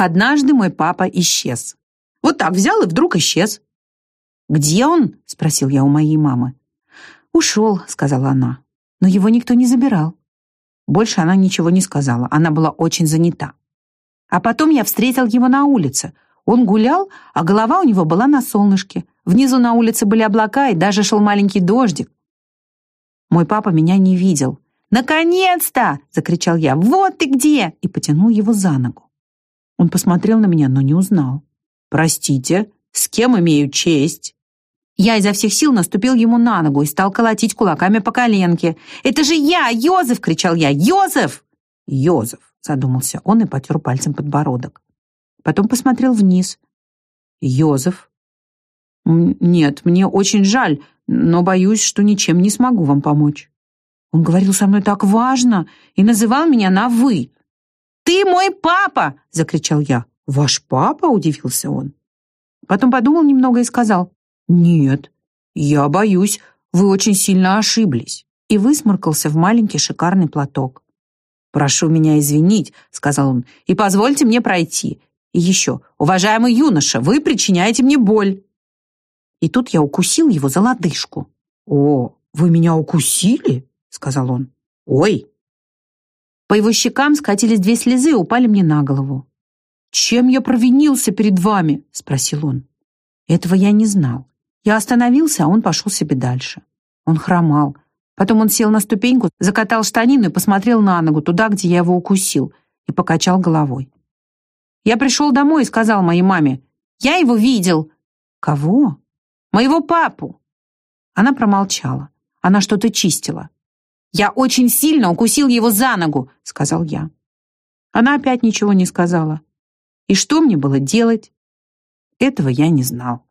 Однажды мой папа исчез. Вот так взял и вдруг исчез. «Где он?» — спросил я у моей мамы. «Ушел», — сказала она, — «но его никто не забирал». Больше она ничего не сказала, она была очень занята. А потом я встретил его на улице. Он гулял, а голова у него была на солнышке. Внизу на улице были облака, и даже шел маленький дождик. Мой папа меня не видел. «Наконец-то!» — закричал я. «Вот ты где!» и потянул его за ногу. Он посмотрел на меня, но не узнал. «Простите, с кем имею честь?» Я изо всех сил наступил ему на ногу и стал колотить кулаками по коленке. «Это же я, Йозеф!» — кричал я. «Йозеф!» «Йозеф!» — задумался он и потер пальцем подбородок. Потом посмотрел вниз. «Йозеф?» «Нет, мне очень жаль, но боюсь, что ничем не смогу вам помочь». Он говорил со мной так важно и называл меня на «вы». «Ты мой папа!» — закричал я. «Ваш папа?» — удивился он. Потом подумал немного и сказал. «Нет, я боюсь, вы очень сильно ошиблись». И высморкался в маленький шикарный платок. «Прошу меня извинить», — сказал он, — «и позвольте мне пройти. И еще, уважаемый юноша, вы причиняете мне боль». И тут я укусил его за лодыжку. «О, вы меня укусили?» — сказал он. «Ой!» По его щекам скатились две слезы и упали мне на голову. «Чем я провинился перед вами?» — спросил он. Этого я не знал. Я остановился, а он пошел себе дальше. Он хромал. Потом он сел на ступеньку, закатал штанину и посмотрел на ногу, туда, где я его укусил, и покачал головой. Я пришел домой и сказал моей маме, «Я его видел». «Кого?» «Моего папу». Она промолчала. Она что-то чистила. «Я очень сильно укусил его за ногу», — сказал я. Она опять ничего не сказала. И что мне было делать? Этого я не знал.